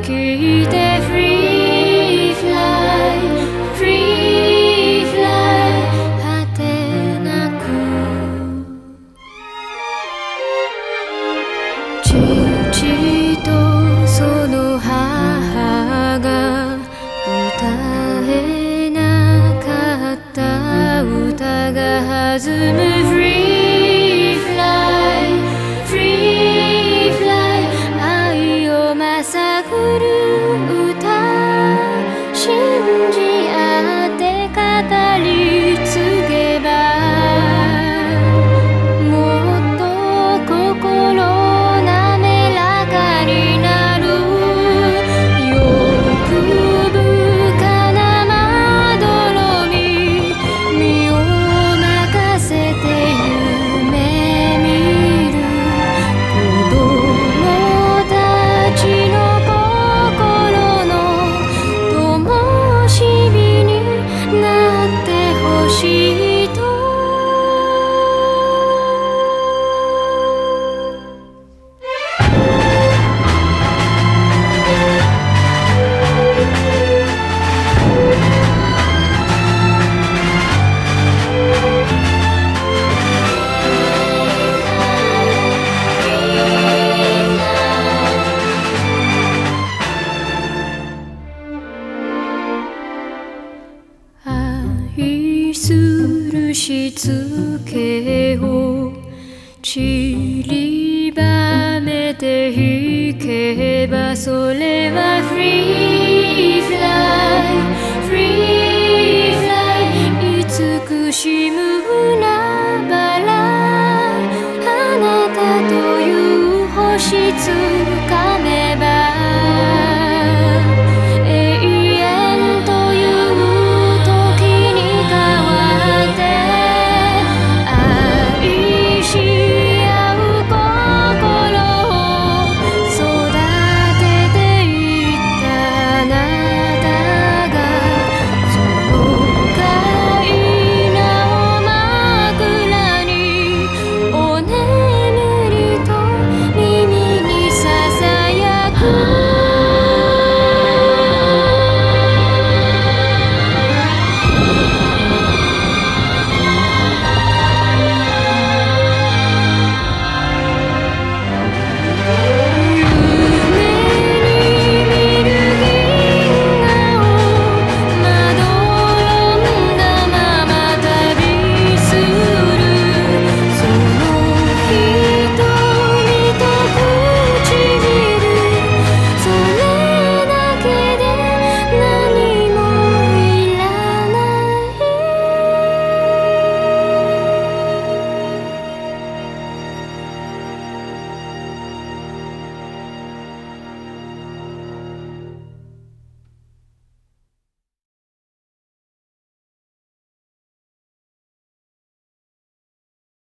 聞いて振り君しつけを散りばめて弾けばそれはフリー。